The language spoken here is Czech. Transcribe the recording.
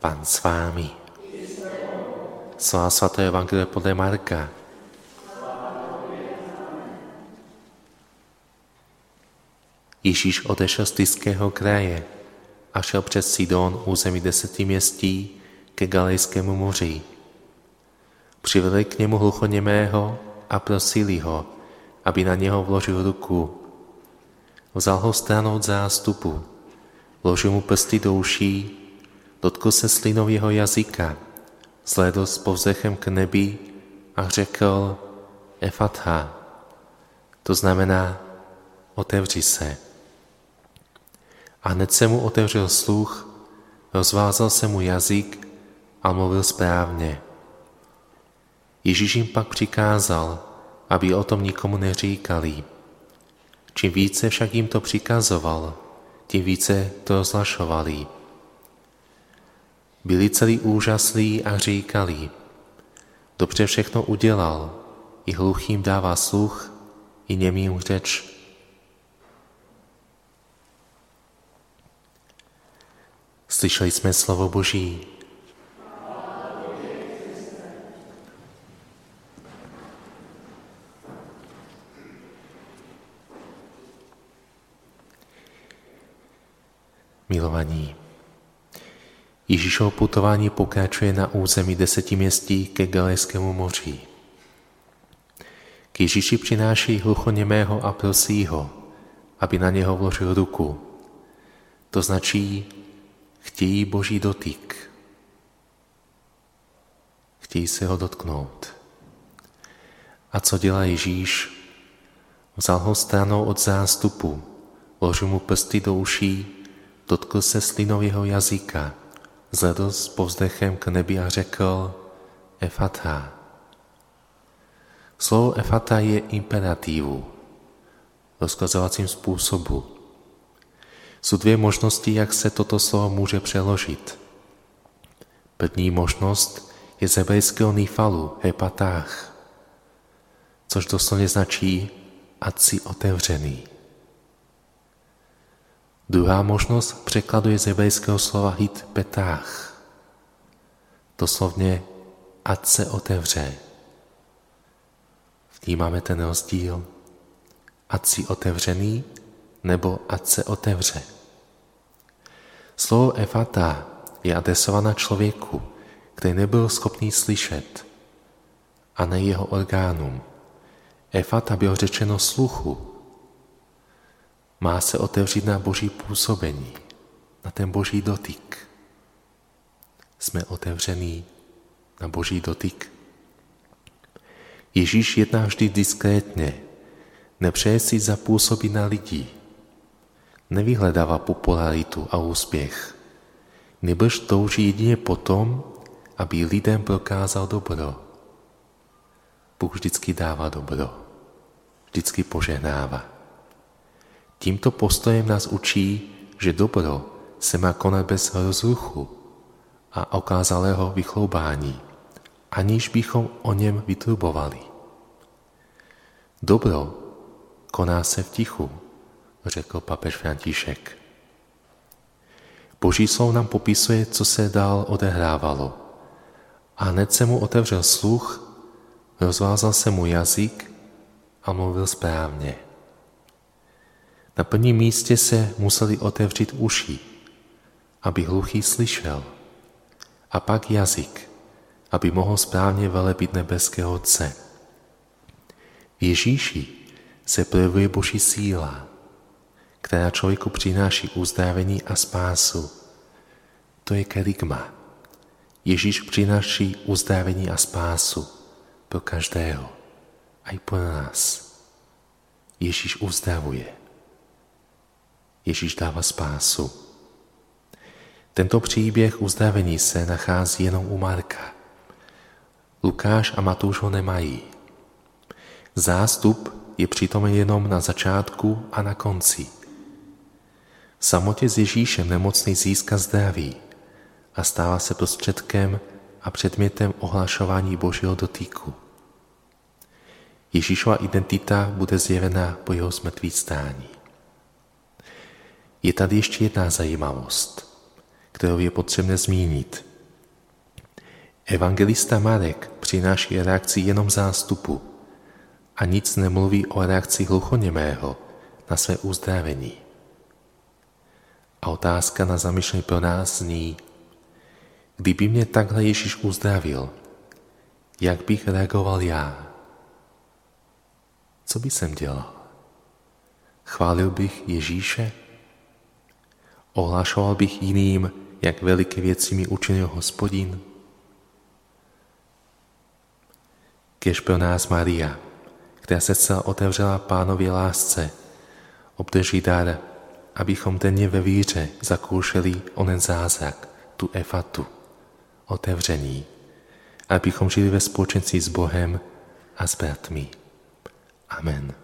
Pán s vámi. Slova svaté Evangelie podle Marka. Ježíš odešel z Tyského kraje a šel přes Sidon území deseti městí ke Galejskému moři. Přivedli k němu hluchoněmého a prosili ho, aby na něho vložil ruku. Vzal ho stranou od zástupu, vložil mu prsty do uší, dotkl se slinou jeho jazyka, zhlédl s povzdechem k nebi a řekl Efatha, to znamená otevři se. A hned se mu otevřel sluch, rozvázal se mu jazyk a mluvil správně. Ježíš jim pak přikázal, aby o tom nikomu neříkali. Čím více však jim to přikazoval, tím více to rozlašovali. Byli celý úžaslí a říkali, dobře všechno udělal, i hluchým dává sluch, i němým řeč. Slyšeli jsme slovo Boží. Milovaní, Ježíšovo putování pokračuje na území deseti městí ke Galejskému moři. K Ježíši přináší hluchoněmého a prosí ho, aby na něho vložil ruku. To značí, chtějí boží dotyk. Chtějí se ho dotknout. A co dělá Ježíš? Vzal ho stranou od zástupu, vložil mu prsty do uší, dotkl se slinou jeho jazyka zvedl s povzdechem k nebi a řekl Efata. Slovo Efata je imperativu, rozkazovacím způsobu. Jsou dvě možnosti, jak se toto slovo může přeložit. První možnost je z hebrejského nifalu, hepatách, což doslovně značí ať si otevřený. Druhá možnost překladuje z hebrejského slova hit petách. Doslovně ať se otevře. Vnímáme ten rozdíl. Ať si otevřený nebo ať se otevře. Slovo efata je adresovaná člověku, který nebyl schopný slyšet, a ne jeho orgánům. Efata bylo řečeno sluchu, má se otevřít na boží působení, na ten boží dotyk. Jsme otevření na boží dotyk. Ježíš jedná vždy diskrétně, nepřeje si zapůsobit na lidi, nevyhledává popularitu a úspěch, nebož touží jedině potom, aby lidem prokázal dobro. Bůh vždycky dává dobro, vždycky požehnává. Tímto postojem nás učí, že dobro se má konat bez rozruchu a okázalého vychloubání, aniž bychom o něm vytrubovali. Dobro koná se v tichu, řekl papež František. Boží slovo nám popisuje, co se dál odehrávalo. A hned se mu otevřel sluch, rozvázal se mu jazyk a mluvil správně. Na prvním místě se museli otevřít uši, aby hluchý slyšel, a pak jazyk, aby mohl správně velebit nebeského Otce. V Ježíši se projevuje Boží síla, která člověku přináší uzdravení a spásu. To je kerygma. Ježíš přináší uzdravení a spásu pro každého, i pro nás. Ježíš uzdravuje. Ježíš dává spásu. Tento příběh uzdravení se nachází jenom u Marka. Lukáš a Matouš ho nemají. Zástup je přitom jenom na začátku a na konci. V samotě s Ježíšem nemocný získá zdraví a stává se prostředkem a předmětem ohlašování Božího dotýku. Ježíšova identita bude zjevena po jeho zmrtvých stání. Je tady ještě jedna zajímavost, kterou je potřebné zmínit. Evangelista Marek přináší reakci jenom zástupu a nic nemluví o reakci hluchoněmého na své uzdravení. A otázka na zamyšlení pro nás zní, kdyby mě takhle Ježíš uzdravil, jak bych reagoval já? Co by jsem dělal? Chválil bych Ježíše? Ohlašoval bych jiným, jak veliké věci mi učinil hospodin? Kež pro nás Maria, která se celá otevřela pánově lásce, obdrží dar, abychom denně ve víře zakoušeli onen zázrak, tu efatu, otevření, abychom žili ve společenství s Bohem a s bratmi. Amen.